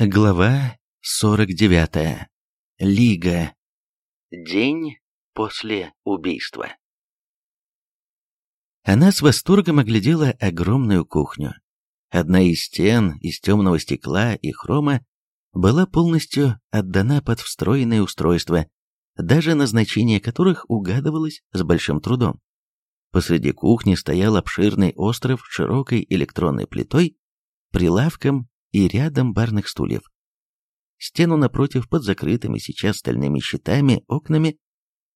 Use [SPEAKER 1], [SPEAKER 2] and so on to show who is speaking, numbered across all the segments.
[SPEAKER 1] Глава 49. Лига. День после убийства. Она с восторгом оглядела огромную кухню. Одна из стен из темного стекла и хрома была полностью отдана под встроенные устройства, даже назначение которых угадывалось с большим трудом. Посреди кухни стоял обширный остров с широкой электронной плитой, прилавком и рядом барных стульев. Стену напротив под закрытыми сейчас стальными щитами окнами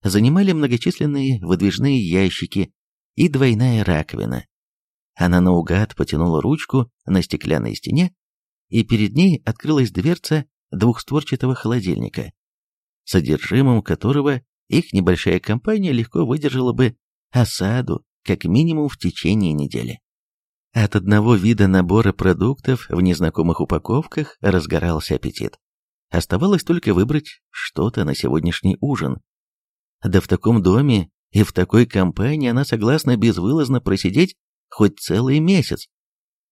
[SPEAKER 1] занимали многочисленные выдвижные ящики и двойная раковина. Она наугад потянула ручку на стеклянной стене, и перед ней открылась дверца двухстворчатого холодильника, содержимым которого их небольшая компания легко выдержала бы осаду как минимум в течение недели. От одного вида набора продуктов в незнакомых упаковках разгорался аппетит. Оставалось только выбрать что-то на сегодняшний ужин. Да в таком доме и в такой компании она согласна безвылазно просидеть хоть целый месяц.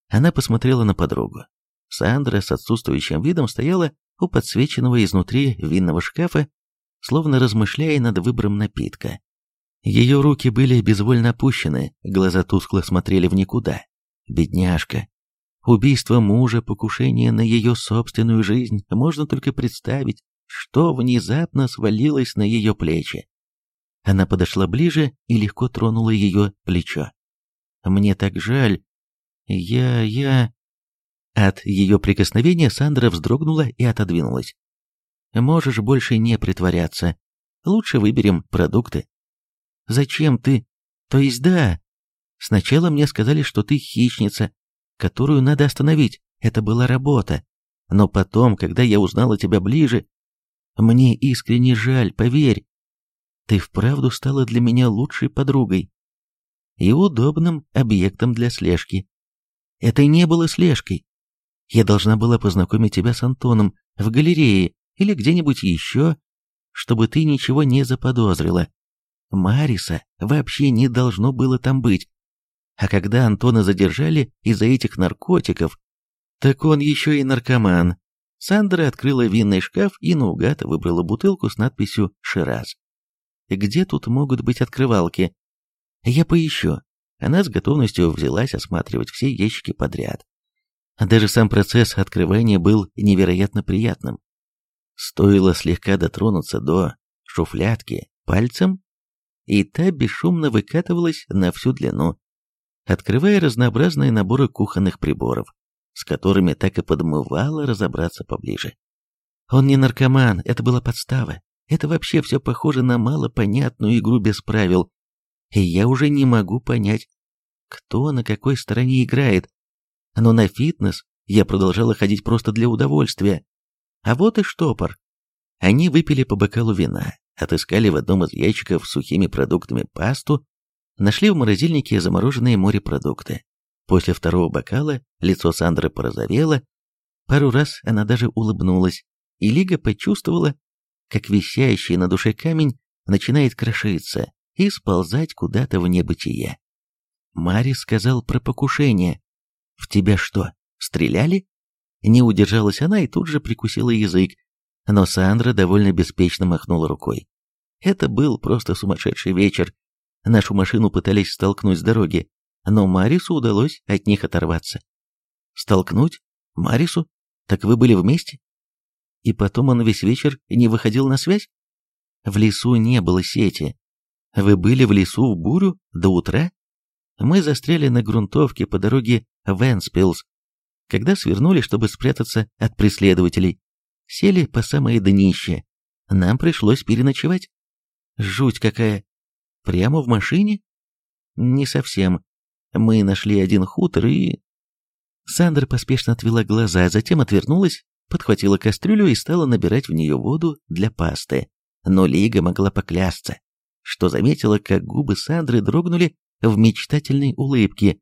[SPEAKER 1] Она посмотрела на подругу. Сандра с отсутствующим видом стояла у подсвеченного изнутри винного шкафа, словно размышляя над выбором напитка. Ее руки были безвольно опущены, глаза тускло смотрели в никуда. Бедняжка. Убийство мужа, покушение на ее собственную жизнь. Можно только представить, что внезапно свалилось на ее плечи. Она подошла ближе и легко тронула ее плечо. «Мне так жаль. Я... я...» От ее прикосновения Сандра вздрогнула и отодвинулась. «Можешь больше не притворяться. Лучше выберем продукты». «Зачем ты? То есть да, Сначала мне сказали, что ты хищница, которую надо остановить. Это была работа. Но потом, когда я узнала тебя ближе, мне искренне жаль, поверь. Ты вправду стала для меня лучшей подругой и удобным объектом для слежки. Это не было слежкой. Я должна была познакомить тебя с Антоном в галерее или где-нибудь еще, чтобы ты ничего не заподозрила. Мариса вообще не должно было там быть. А когда Антона задержали из-за этих наркотиков, так он еще и наркоман. Сандра открыла винный шкаф и наугад выбрала бутылку с надписью «Шираз». «Где тут могут быть открывалки?» «Я поищу». Она с готовностью взялась осматривать все ящики подряд. Даже сам процесс открывания был невероятно приятным. Стоило слегка дотронуться до шуфлядки пальцем, и та бесшумно выкатывалась на всю длину, открывая разнообразные наборы кухонных приборов, с которыми так и подмывало разобраться поближе. Он не наркоман, это была подстава. Это вообще все похоже на малопонятную игру без правил. И я уже не могу понять, кто на какой стороне играет. Но на фитнес я продолжала ходить просто для удовольствия. А вот и штопор. Они выпили по бокалу вина, отыскали в одном из ящиков с сухими продуктами пасту Нашли в морозильнике замороженные морепродукты. После второго бокала лицо Сандры порозовело, пару раз она даже улыбнулась, и Лига почувствовала, как висящий на душе камень начинает крошиться и сползать куда-то в небытие. Мари сказал про покушение. «В тебя что, стреляли?» Не удержалась она и тут же прикусила язык, но Сандра довольно беспечно махнула рукой. Это был просто сумасшедший вечер, Нашу машину пытались столкнуть с дороги, но Марису удалось от них оторваться. Столкнуть? Марису? Так вы были вместе? И потом он весь вечер не выходил на связь? В лесу не было сети. Вы были в лесу в бурю до утра? Мы застряли на грунтовке по дороге в Энспилс, когда свернули, чтобы спрятаться от преследователей. Сели по самое днище. Нам пришлось переночевать. Жуть какая! Прямо в машине? Не совсем. Мы нашли один хутор и... Сандра поспешно отвела глаза, а затем отвернулась, подхватила кастрюлю и стала набирать в нее воду для пасты. Но Лига могла поклясться, что заметила, как губы Сандры дрогнули в мечтательной улыбке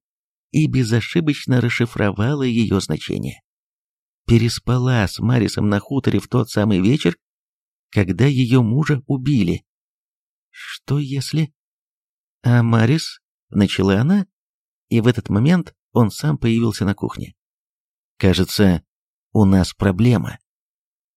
[SPEAKER 1] и безошибочно расшифровала ее значение. Переспала с Марисом на хуторе в тот самый вечер, когда ее мужа убили. Что если... А Марис? Начала она, и в этот момент он сам появился на кухне. Кажется, у нас проблема.